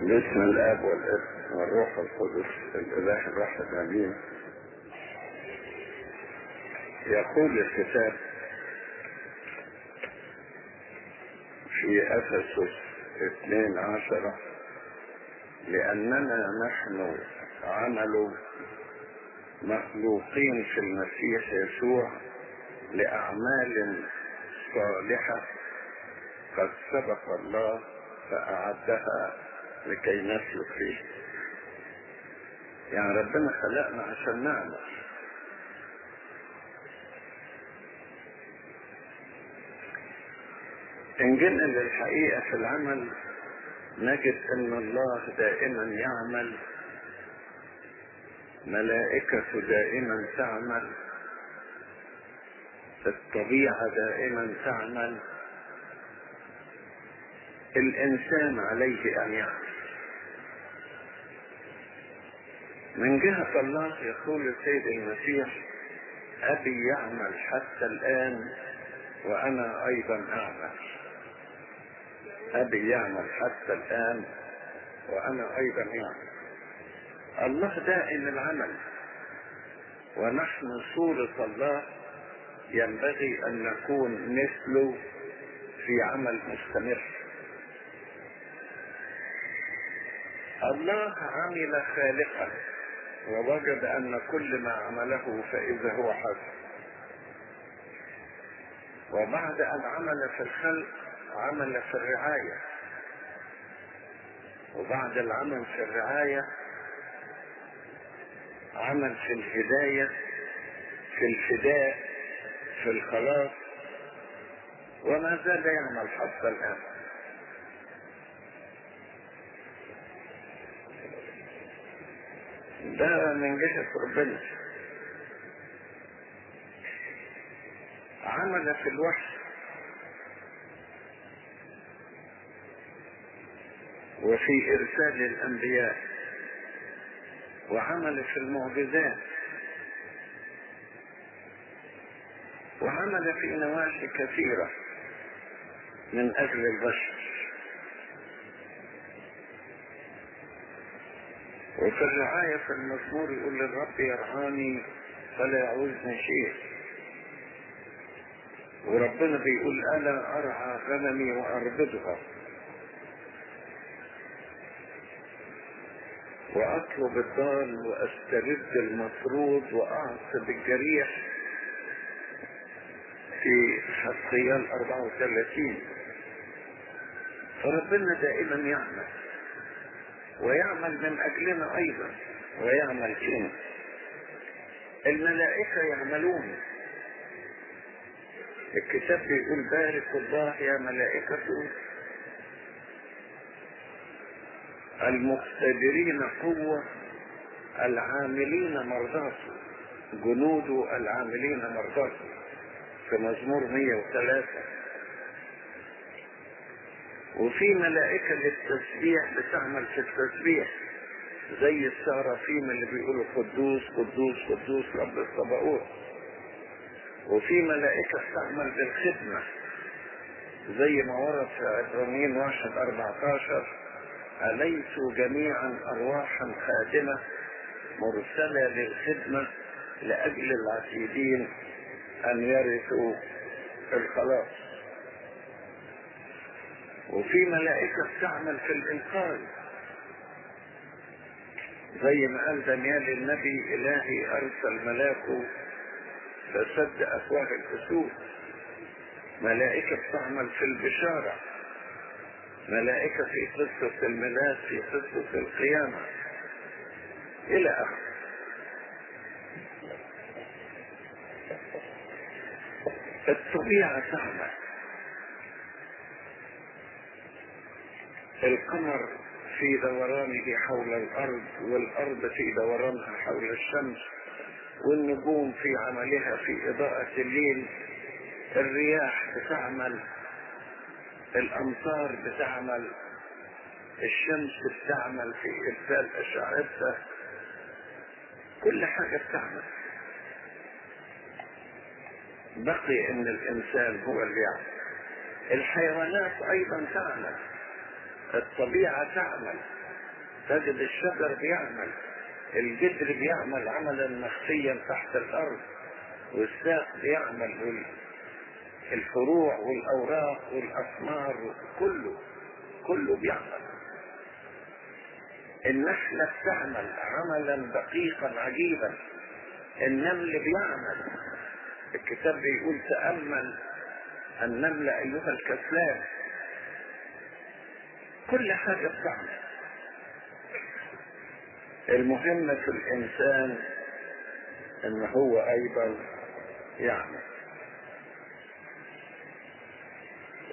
باسم الاب والابن والروح القدس الإله الواحد امين يقول الكتاب في افسس اثنين عشرة لأننا نحن عمل مخلوقين في المسيح يسوع لأعمال صالحة قد سبق الله فأعدها لكي نسلك فيه. يعني ربنا خلقنا عشان نعمل. إن جئنا للحقيقة في العمل نجد أن الله دائما يعمل. ملائكة دائما تعمل. الطبيعة دائما تعمل. الإنسان عليه أن يعمل. من جهة الله يقول السيد المسيح أبي يعمل حتى الآن وأنا أيضا أعمل. أبي يعمل حتى الآن وأنا أيضا أعمل. الله دائم العمل. ونحن صورة الله ينبغي أن نكون مثله في عمل مستمر. الله عمل خالقا. ووجد أن كل ما عمله فإذا هو حسن. وبعد أن عمل في الخلق عمل في الرعاية. وبعد العمل في الرعاية عمل في الهداية في الفداء في الخلاص. وما زال يعمل حتى الآن. ده من جهة ربنا عمل في الوحي. وفي إرسال الأنبياء. وعمل في المعجزات. وعمل في نواحي كثيرة من أجل البشر. وفي الرعاية في المزمور يقول للرب يرعاني فلا يعوزني شيء. وربنا بيقول ألا أرعى غنمي وأربدها. وأطلب الضال وأسترد المطرود وأعصب الجريح في حسقيال 34 فربنا دائما يعمل. ويعمل من أجلنا أيضا ويعمل فينا الملائكة يعملون. الكتاب بيقول بارك الله يا ملائكته المقتدرين قوة العاملين مرضاته جنوده العاملين مرضاته في مزمور 103 وفي ملائكة للتسبيح بتعمل في التسبيح. زي السرافيم اللي بيقولوا قدوس قدوس قدوس رب الصباؤوت وفي ملائكة تعمل بالخدمة. زي ما ورد في عبرانيين واحد 14 أليسوا جميعا أرواحا خادمة مرسلة للخدمة لأجل العتيدين أن يرثوا الخلاص؟ وفي ملائكة تعمل في الإنقاذ. زي ما قال دانيال النبي إلهي أرسل ملاكه فسد أفواه الأسود. ملائكة تعمل في البشارة. ملائكة في قصة الميلاد في قصة القيامة. إلى آخره الطبيعة تعمل. القمر في دورانه حول الأرض والأرض في دورانها حول الشمس والنجوم في عملها في إضاءة الليل. الرياح بتعمل الأمطار بتعمل الشمس بتعمل في إرسال أشعتها. كل حاجة بتعمل. بقي إن الإنسان هو اللي يعمل. الحيوانات أيضا تعمل. الطبيعة تعمل تجد الشجر بيعمل الجدر بيعمل عملا مخفيا تحت الأرض والساق بيعمل الفروع والأوراق والاثمار كله كله بيعمل. النحلة بتعمل عملا دقيقا عجيبا. النمل بيعمل. الكتاب بيقول تأمل النمل أيها الكسلان كل حاجة بتعمل. المهم في الإنسان إن هو أيضا يعمل.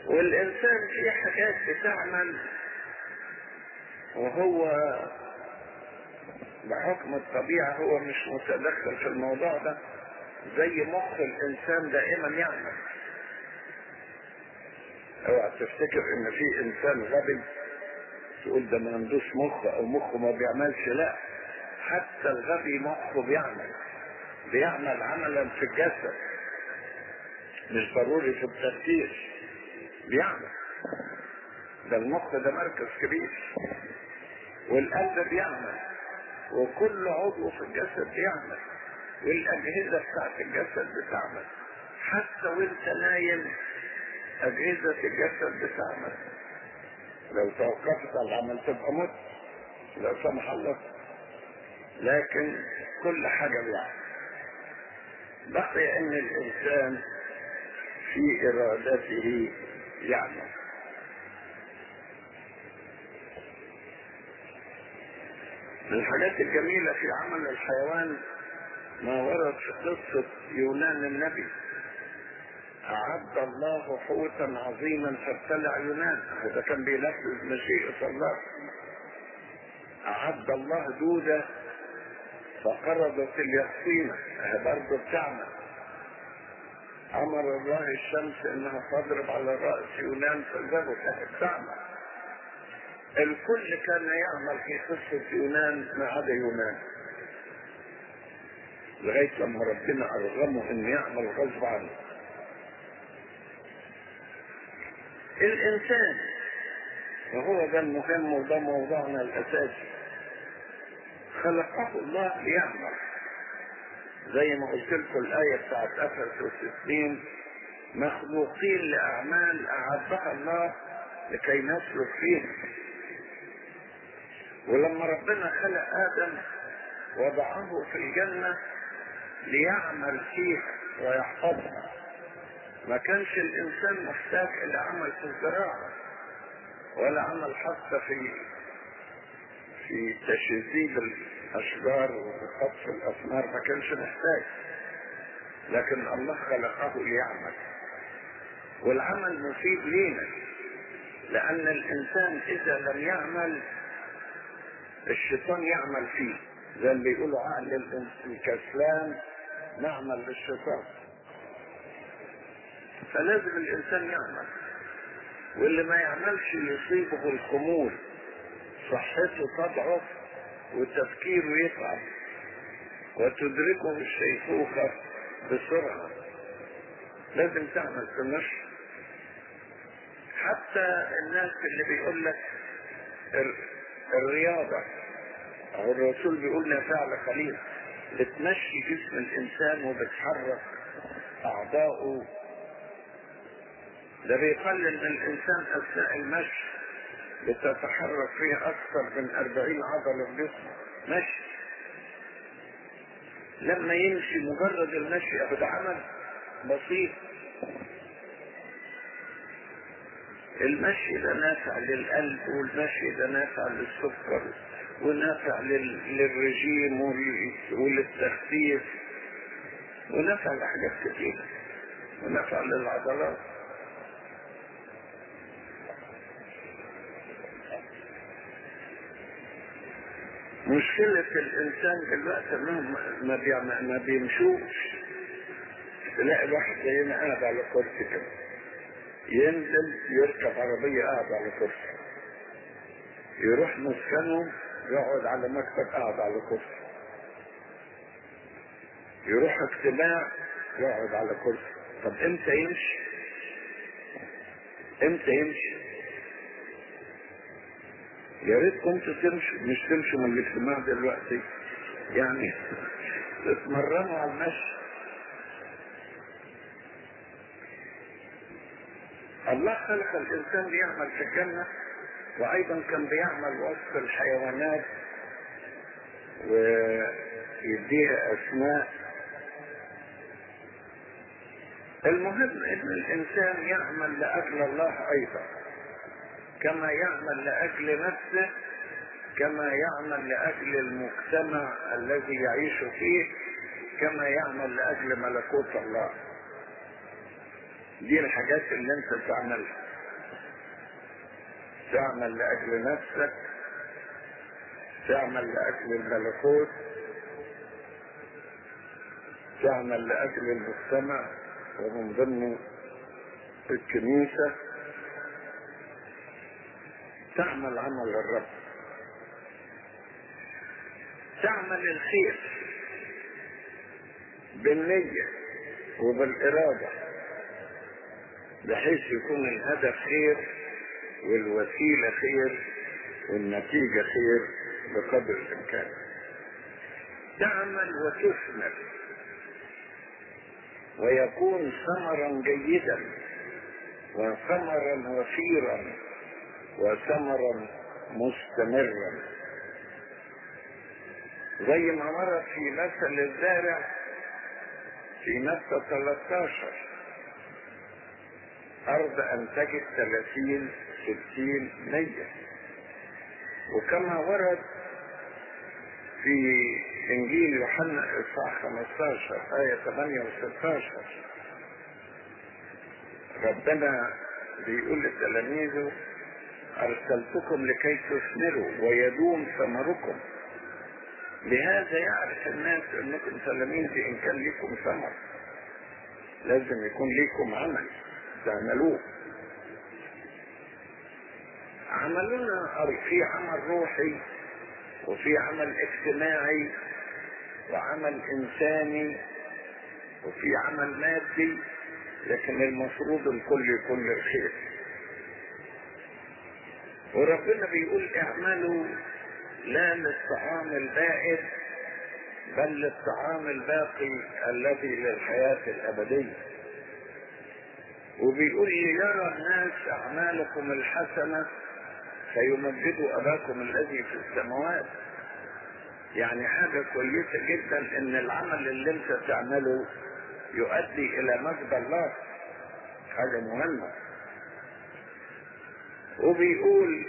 والإنسان في حاجات بتعمل وهو بحكم الطبيعة هو مش متدخل في الموضوع ده زي مخ الإنسان دائما يعمل. اوعى تفتكر إن في إنسان غبي تقول ده ما عندوش مخ أو مخه ما بيعملش لا حتى الغبي مخه بيعمل بيعمل عملا في الجسد مش ضروري في التفكير بيعمل. ده المخ ده مركز كبير والقلب بيعمل وكل عضو في الجسد بيعمل والأجهزة بتاعت الجسد بتعمل حتى وانت نايم أجهزة الجسد بتعمل. لو توقفت العمل تبقى مت لو سمح الله. لكن كل حاجة بيعمل. بقي إن الإنسان في إرادته يعمل. من الحاجات الجميلة في عمل الحيوان ما ورد في قصة يونان النبي. أعد الله حوتا عظيما فابتلع يونان. هذا كان بينفذ مشيئة الله أعد الله دودة فقرضت اليقطينة برضه بتعمل. أمر الله الشمس إنها تضرب على رأس يونان فذبت بتعمل. الكل كان يعمل في قصة يونان ما عدا يونان. لغاية لما ربنا أرغمه إنه يعمل غصب عنه الإنسان. وهو ده المهم وده موضوعنا الأساسي خلقه الله ليعمل زي ما قلت لكم الآية بتاعت أفسس اثنين مخلوقين لأعمال أعدها الله لكي نسلك فيها ولما ربنا خلق آدم وضعه في الجنة ليعمل فيها ويحفظها. ما كانش الإنسان محتاج إلى عمل في الزراعة ولا عمل حتى في في تشذيب الأشجار وخطف الأثمار ما كانش محتاج. لكن الله خلقه ليعمل. والعمل مفيد لينا لأن الإنسان إذا لم يعمل الشيطان يعمل فيه. زي ما بيقولوا عقل الكسلان نعمل للشيطان. فلازم الإنسان يعمل. واللي ما يعملش يصيبه الخمول صحته تضعف وتفكيره يتعب وتدركه الشيخوخة بسرعة. لازم تعمل في النشر حتى الناس اللي بيقول لك الرياضة أو الرسول بيقول لنا فعل خليل بتمشي جسم الإنسان وبتحرك أعضاؤه ده بيقلل من الإنسان أثناء المشي بتتحرك فيه أكثر من أربعين عضلة في جسمه. مشي. لما يمشي مجرد المشي أو عمل بسيط. المشي ده نافع للقلب والمشي ده نافع للسكر ونافع لل... للرجيم ول... وللتخفيف ونافع لحاجات كتير ونافع للعضلات. مشكلة الإنسان دلوقتي انهم ما, ما بيمشوش. تلاقي واحد زينا قاعد على كرسي كده. ينزل يركب عربية قاعد على كرسي. يروح مسكنه يقعد على مكتب قاعد على كرسي. يروح اجتماع يقعد على كرسي. طب إمتى يمشي؟ إمتى يمشي؟ يا ريت كنتوا تمشوا مش تمشوا من الاجتماع دلوقتي. يعني تتمرنوا على المشي. الله خلق الإنسان ليعمل في الجنة وأيضا كان بيعمل وسط الحيوانات ويديها أسماء. المهم إن الإنسان يعمل لأجل الله أيضا. كما يعمل لاجل نفسه كما يعمل لاجل المجتمع الذي يعيش فيه كما يعمل لاجل ملكوت الله. دي الحاجات اللي انت تعملها تعمل لاجل نفسك تعمل لاجل الملكوت تعمل لاجل المجتمع ومن ضمن الكنيسة تعمل عمل الرب. تعمل الخير بالنية وبالإرادة بحيث يكون الهدف خير والوسيلة خير والنتيجة خير بقدر الإمكان. تعمل وتثمر. ويكون ثمرا جيدا وثمرا وفيرا. وثمرا مستمرا. زي ما مرت في مثل الزارع في متى 13 أرض أنتجت 30 60 100 وكما ورد في إنجيل يوحنا إصحاح 15 آية 8 و 16 ربنا بيقول لتلاميذه أرسلتكم لكي تثمروا ويدوم ثمركم. لهذا يعرف الناس أنكم تلاميذي إن كان لكم ثمر. لازم يكون لكم عمل تعملوه. عملنا في عمل روحي وفي عمل اجتماعي وعمل إنساني وفي عمل مادي لكن المفروض الكل يكون للخير. وربنا بيقول اعملوا لا للطعام البائد بل للطعام الباقي الذي للحياة الأبدية. وبيقول يرى الناس أعمالكم الحسنة فيمجدوا أباكم الذي في السماوات. يعني حاجة كويسة جدا إن العمل اللي أنت تعمله يؤدي إلى مجد الله. حاجة مهمة وبيقول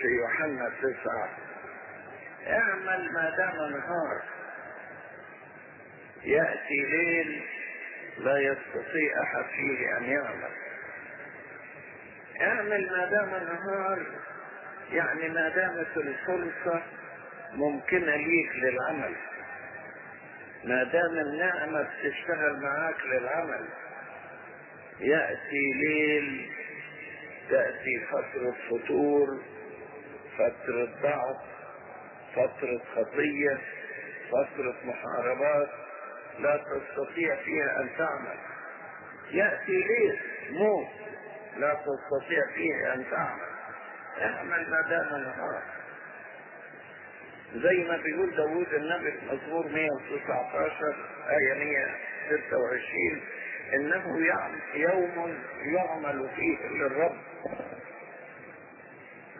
في يوحنا تسعة اعمل ما دام نهار يأتي ليل لا يستطيع أحد فيه أن يعمل. اعمل ما دام نهار يعني ما دامت الفرصة ممكنة ليك للعمل. ما دام النعمة بتشتغل معاك للعمل. يأتي ليل تأتي فترة فتور فترة ضعف فترة خطية فترة محاربات لا تستطيع فيها أن تعمل. يأتي ليل موت لا تستطيع فيه أن تعمل. اعمل ما دام نهار زي ما بيقول داوود النبي في مزمور 119 آية 126 إنه يوم يعمل فيه للرب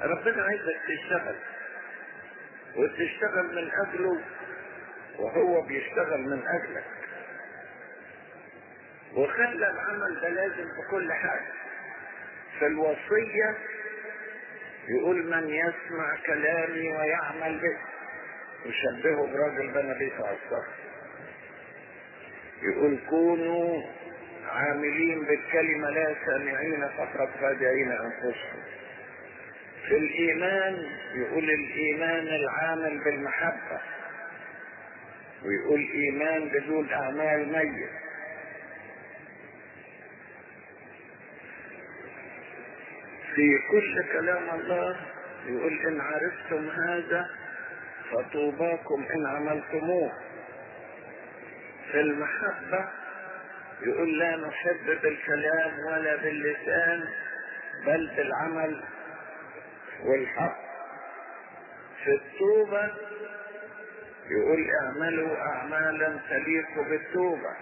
ربنا عايزك تشتغل وتشتغل من أجله وهو بيشتغل من أجلك. وخلى العمل ده لازم في كل حاجة. في الوصية يقول من يسمع كلامي ويعمل به. يشبهه براجل بنى بيت على الصخر يقول كونوا عاملين بالكلمة لا سامعين فقط خادعين أنفسهم. في الإيمان يقول الإيمان العامل بالمحبة ويقول إيمان بدون أعمال ميت. في كل كلام الله يقول إن عرفتم هذا فطوباكم إن عملتموه. في المحبة يقول لا نحب بالكلام ولا باللسان بل بالعمل والحق. في التوبة يقول اعملوا اعمالا تليق بالتوبة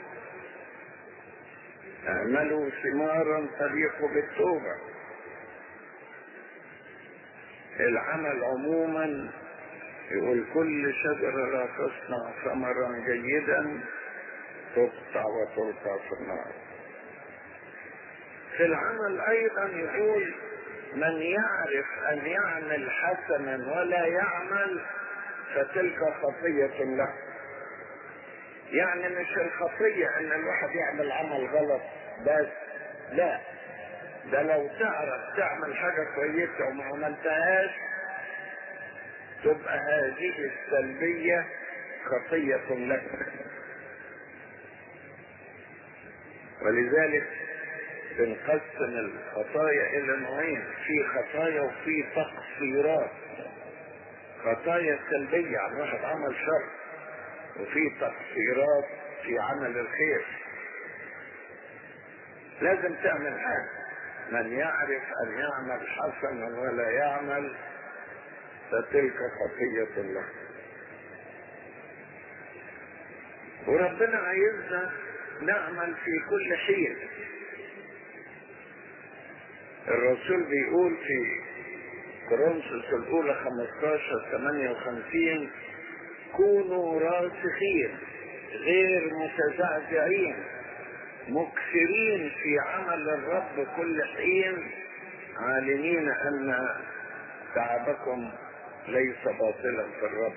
اعملوا ثمارا تليق بالتوبة العمل عموما يقول كل شجرة لا تصنع ثمرا جيدا تقطع وتلقى في النار في العمل أيضا يقول من يعرف أن يعمل حسنا ولا يعمل فتلك خطية له. يعني مش الخطية إن الواحد يعمل عمل غلط بس لا. ده لو تعرف تعمل حاجة كويسة وما عملتهاش تبقى هذه السلبية خطية لك. ولذلك بنقسم الخطايا إلى نوعين في خطايا وفي تقصيرات. خطايا سلبية عن واحد عمل شر وفي تقصيرات في عمل الخير. لازم تعمل حاجة. من يعرف أن يعمل حسنا ولا يعمل فتلك خطية له. وربنا عايزنا نعمل في كل حين. الرسول بيقول في كورنثوس الأولى 15 58 كونوا راسخين غير متزعزعين مكثرين في عمل الرب كل حين عالمين أن تعبكم ليس باطلا في الرب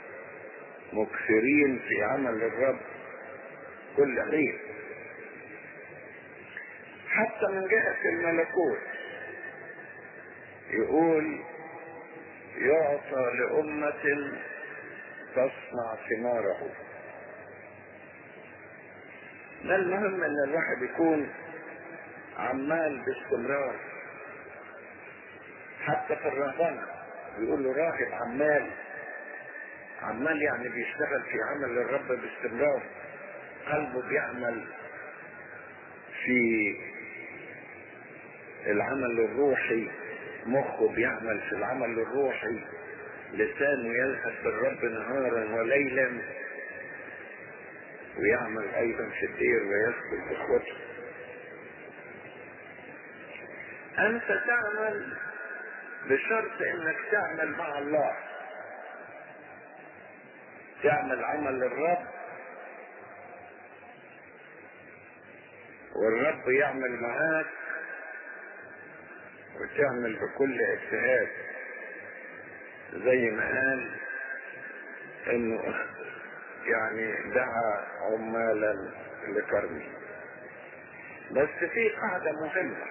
مكثرين في عمل الرب كل حين. حتى من جهة الملكوت. يقول يعطى لأمة تصنع ثماره. ده المهم إن الواحد يكون عمال باستمرار. حتى في الرهبنة بيقول له راهب عمال. عمال يعني بيشتغل في عمل الرب باستمرار. قلبه بيعمل في العمل الروحي مخه بيعمل في العمل الروحي لسانه يلهث بالرب نهارا وليلا ويعمل أيضا في الدير ويسكت اخوته أنت تعمل بشرط إنك تعمل مع الله. تعمل عمل الرب. والرب يعمل معاك. وتعمل بكل اجتهاد زي ما قال إنه يعني دعا عمالا لكرمه. بس في قاعدة مهمة.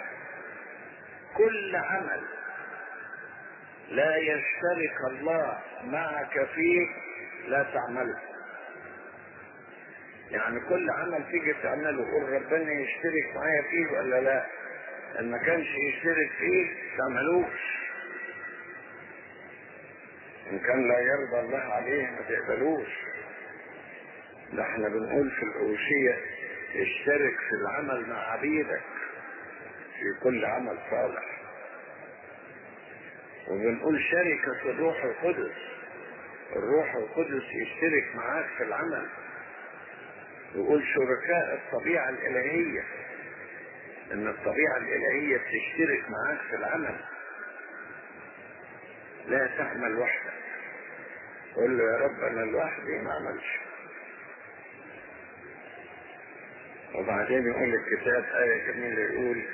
كل عمل لا يشترك الله معك فيه لا تعمله. يعني كل عمل تيجي تعمله قول ربنا يشترك معايا فيه ولا لا؟ ما كانش يشترك فيه تعملوش إن كان لا يرضى الله عليه ما تقبلوش. ده إحنا بنقول في الأوشية اشترك في العمل مع عبيدك في كل عمل صالح. وبنقول شركة الروح القدس. الروح القدس يشترك معاك في العمل. يقول شركاء الطبيعة الإلهية. إن الطبيعة الإلهية بتشترك معاك في العمل. لا تعمل وحدك. قول له يا رب أنا لوحدي ما عملش وبعدين يقول الكتاب آية جميلة يقول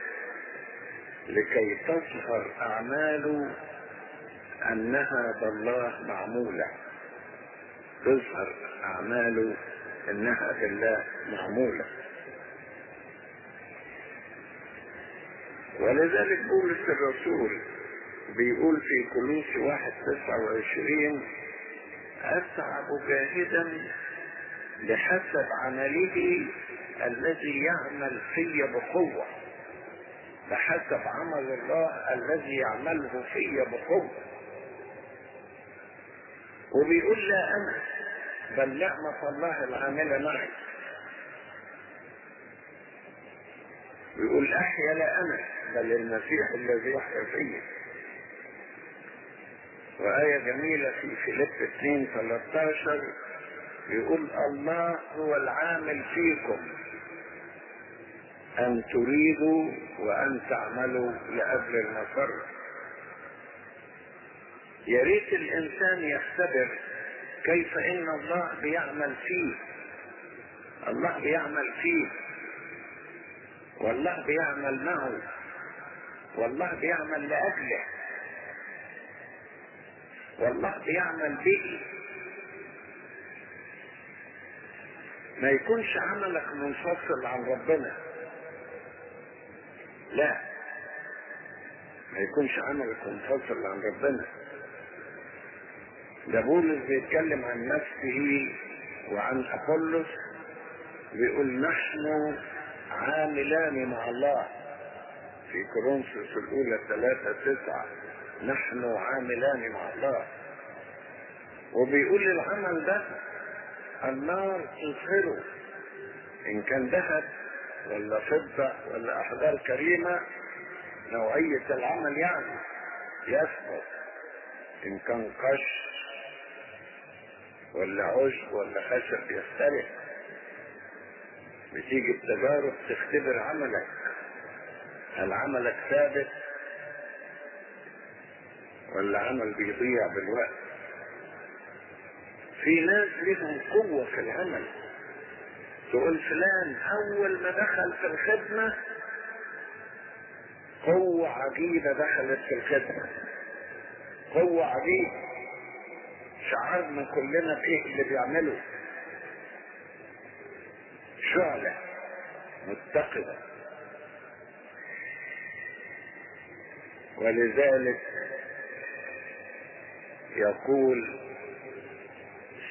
لكي تظهر أعمال أنها بالله معمولة. تظهر أعمال أنها بالله معمولة. ولذلك بولس الرسول بيقول في كلوس واحد تسعة وعشرين أتعب جاهدا بحسب عمله الذي يعمل في بقوة. بحسب عمل الله الذي يعمله في بقوة. وبيقول لا أنا بل نعمة الله العاملة معي. ويقول أحيا لا أنا. بل المسيح الذي يحيا فيه. وآية جميلة في فيليب 2 13 يقول الله هو العامل فيكم أن تريدوا وأن تعملوا لأجل المسر يا ريت الإنسان يختبر كيف إن الله بيعمل فيه. الله بيعمل فيه. والله بيعمل معه. والله بيعمل لأجله. والله بيعمل به. ما يكونش عملك منفصل عن ربنا. لا. ما يكونش عملك منفصل عن ربنا. ده بولس بيتكلم عن نفسه وعن أبولس بيقول نحن عاملان مع الله. في كورنثوس الأولى ثلاثة تسعة. نحن عاملان مع الله. وبيقول العمل ده النار تظهره إن كان ذهب ولا فضة ولا أحجار كريمة نوعية العمل يعني يثبت. إن كان قش ولا عشب ولا خشب يختلف بتيجي التجارب تختبر عملك. هل عملك ثابت ولا عمل بيضيع بالوقت؟ في ناس لهم قوة في العمل. تقول فلان أول ما دخل في الخدمة قوة عجيبة دخلت في الخدمة. قوة عجيبة. شعرنا كلنا بإيه اللي بيعمله. شعلة متقدة. ولذلك يقول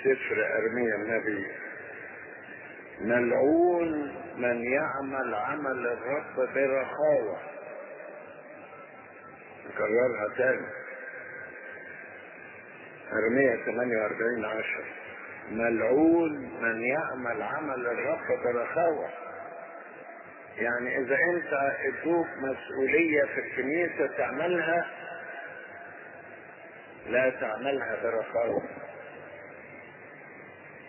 سفر أرميا النبي ملعون من يعمل عمل الرب برخاوة. نكررها تاني. أرمية 48 عشر. ملعون من يعمل عمل الرب برخاوة. يعني إذا أنت ادوك مسؤولية في الكنيسة تعملها لا تعملها برخاوة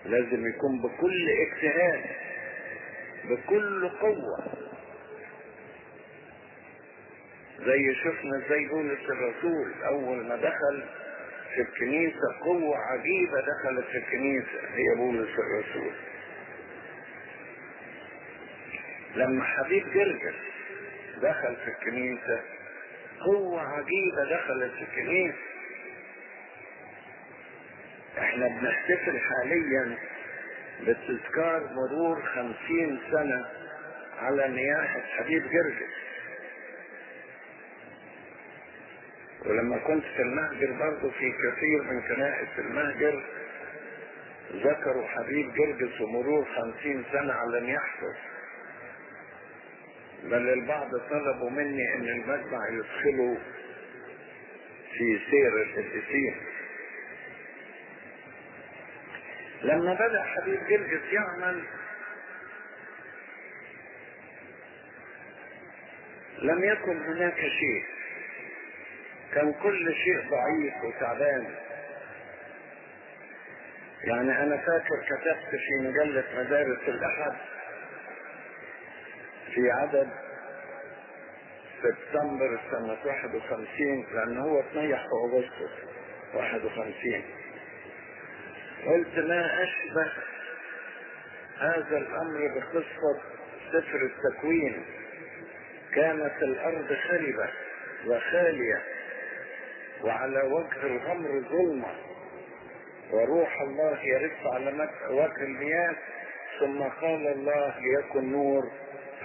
لازم يكون بكل اجتهاد بكل قوة. زي شفنا زي بولس الرسول أول ما دخل في الكنيسة قوة عجيبة دخلت في الكنيسة هي بولس الرسول. لما حبيب جرجس دخل في الكنيسة قوة عجيبة دخلت في الكنيسة. إحنا بنحتفل حاليا بتذكار مرور خمسين سنة على نياحة حبيب جرجس ولما كنت في المهجر برضه في كثير من كنائس المهجر ذكروا حبيب جرجس ومرور خمسين سنة على نياحته. بل البعض طلبوا مني إن المجمع يدخلوا في سير القديسين لما بدأ حبيب جرجس يعمل لم يكن هناك شيء. كان كل شيء ضعيف وتعبان. يعني أنا فاكر كتبت في مجلة مدارس الأحد في عدد سبتمبر سنة 51 لأن هو اتنيح في أغسطس. 51 قلت ما أشبه هذا الأمر بقصة سفر التكوين؟ كانت الأرض خربة وخالية وعلى وجه الغمر ظلمة. وروح الله يرف على وجه المياه ثم قال الله ليكن نور.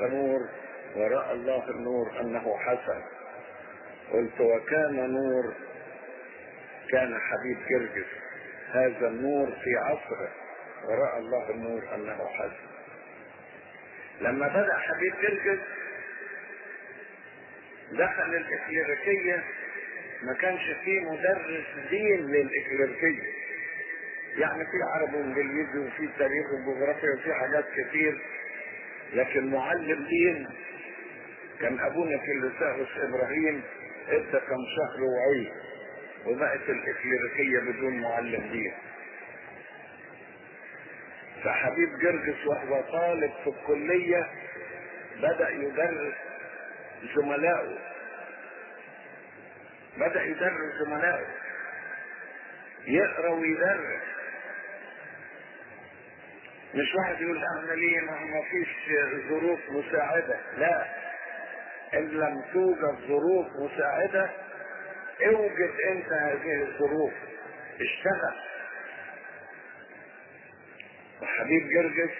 فنور ورأى الله النور أنه حسن. قلت وكان نور كان حبيب جرجس هذا النور في عصره ورأى الله النور أنه حسن. لما بدأ حبيب جرجس دخل الإكليريكية ما كانش فيه مدرس دين للإكليريكية يعني في عربي وإنجليزي وفي تاريخ وجغرافيا وفي حاجات كتير. لكن معلم دين كان أبونا في اللساوس إبراهيم ادى كم شهر وعي وبقت الإكليريكية بدون معلم دين. فحبيب جرجس وهو طالب في الكلية بدأ يدرس زملائه. بدأ يدرس زملائه. يقرأ ويدرس. مش واحد يقول اعمل إيه ما فيش ظروف مساعدة. لا. إن لم توجد ظروف مساعدة أوجد أنت هذه الظروف. اشتغل. وحبيب جرجس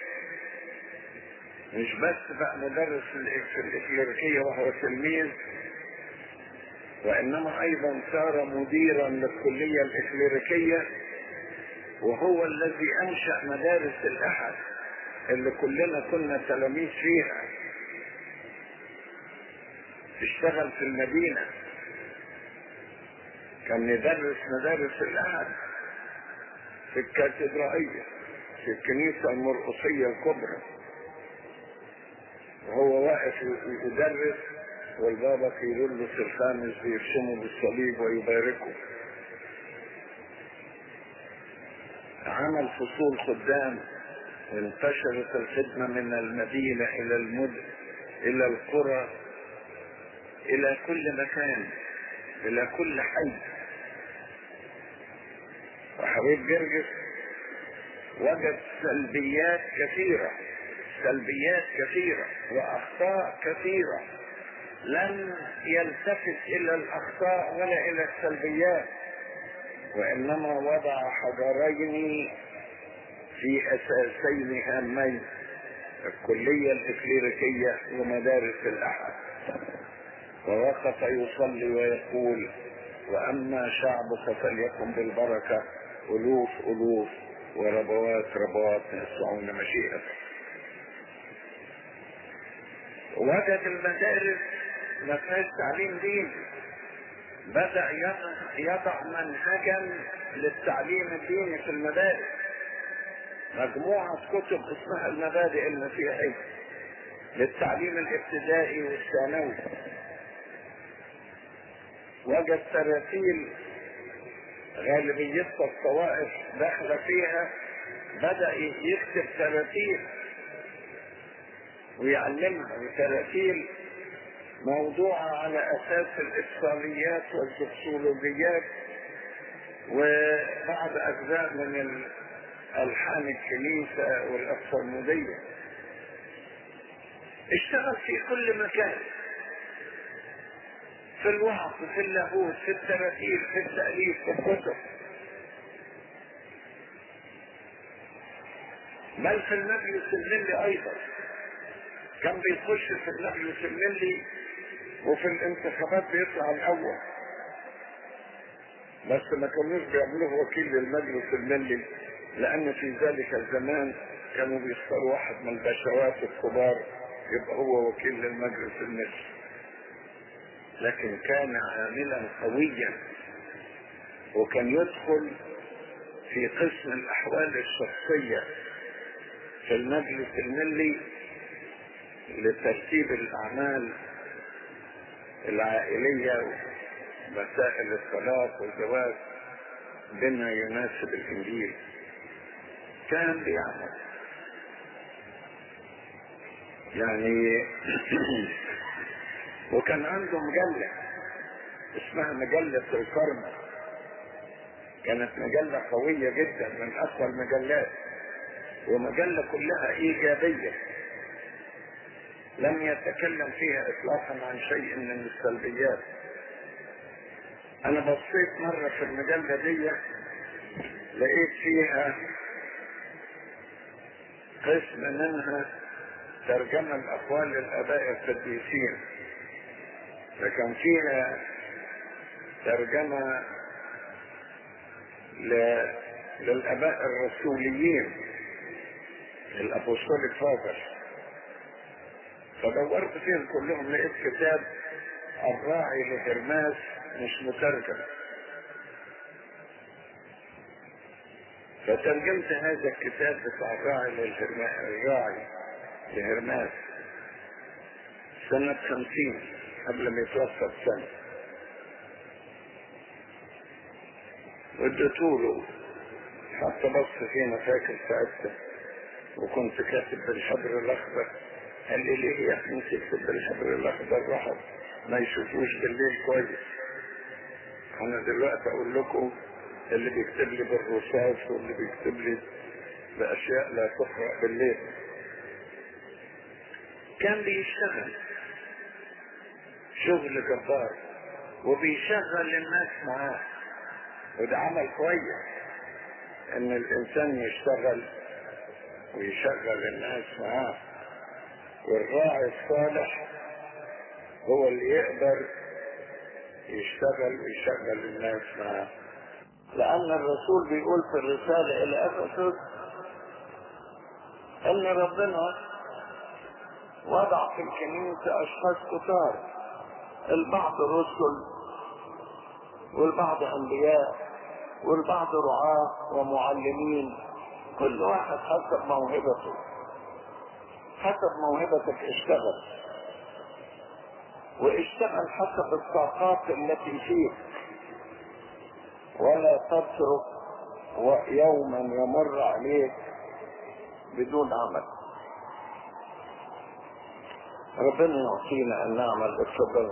مش بس بقى مدرس في الإكليريكية وهو تلميذ وإنما أيضا صار مديرا للكلية الإكليريكية وهو الذي أنشأ مدارس الأحد اللي كلنا كنا تلاميذ فيها. اشتغل في المدينة. كان يدرس مدارس الأحد في الكاتدرائية في الكنيسة المرقصية الكبرى. وهو واقف يدرس والبابا في يلبس الخامس بيرسمه بالصليب ويباركه. عمل فصول خدام انتشرت الخدمة من المدينة إلى المدن إلى القرى إلى كل مكان إلى كل حي. وحبيب جرجس وجد سلبيات كثيرة سلبيات كثيرة وأخطاء كثيرة لم يلتفت إلى الأخطاء ولا إلى السلبيات. وإنما وضع حجرين في أساسين هامين الكلية الإكليريكية ومدارس الأحد. ووقف يصلي ويقول وأما شعبك فليكن بالبركة ألوف ألوف وربوات ربوات يسعون مشيئتك وجد المدارس ما فيهاش تعليم ديني. بدأ يضع منهجا للتعليم الديني في المدارس مجموعة كتب اسمها المبادئ المسيحية للتعليم الابتدائي والثانوي. وجد تراتيل غالبيتها الطوائف داخلة فيها. بدأ يكتب تراتيل ويعلمها. وتراتيل موضوعة على أساس الإفصاليات والسكسولوجيات وبعض أجزاء من ألحان الكنيسة والأفصالمودية اشتغل في كل مكان. في الوعظ في اللاهوت في التراتيل في التأليف في الكتب. بل في المجلس الملي أيضا. كان بيخش في المجلس الملي وفي الانتخابات بيطلع الأول. بس ما كانوش بيعملوه وكيل للمجلس الملي لأن في ذلك الزمان كانوا بيختاروا واحد من البشوات الكبار يبقى هو وكيل للمجلس الملي. لكن كان عاملا قويا وكان يدخل في قسم الأحوال الشخصية في المجلس الملي لترتيب الأعمال العائلية مسائل الطلاق والزواج بما يناسب الإنجيل. كان بيعمل. يعني وكان عنده مجلة اسمها مجلة الكرمة كانت مجلة قوية جدا من أقوى المجلات ومجلة كلها إيجابية. لم يتكلم فيها إطلاقا عن شيء من السلبيات. أنا بصيت مرة في المجلة دي لقيت فيها قسم منها ترجمة الأقوال للآباء القديسين فكان فيها ترجمة ل... للآباء الرسوليين الأبوستوليك فاذر. فدورت فيهم كلهم لقيت كتاب الراعي لهرماس مش مترجم. فترجمت هذا الكتاب بتاع الراعي الراعي لهرماس سنة خمسين قبل ما يتوفى بسنة اديتوله حتى بص فينا فاكر ساعتها وكنت كاتب بالحبر الأخضر. قال لي ليه يا أخي؟ تكتب بالحبر الاخضر راحت ما يشوفوش بالليل كويس. أنا دلوقتي أقول لكم اللي بيكتب لي بالرصاص واللي بيكتب لي بأشياء لا تقرأ بالليل. كان بيشتغل. شغل جبار. وبيشغل الناس معاه. وده عمل كويس. إن الإنسان يشتغل ويشغل الناس معاه. والراعي الصالح هو اللي يقدر يشتغل ويشغل الناس معاه. لأن الرسول بيقول في الرسالة إلى أفسس أن ربنا وضع في الكنيسة أشخاص كتار. البعض رسل والبعض أنبياء والبعض رعاة ومعلمين. كل واحد حسب موهبته. حسب موهبتك اشتغل. واشتغل حسب الطاقات التي فيك. ولا تترك يوما يمر عليك بدون عمل. ربنا يعطينا أن نعمل اتفضل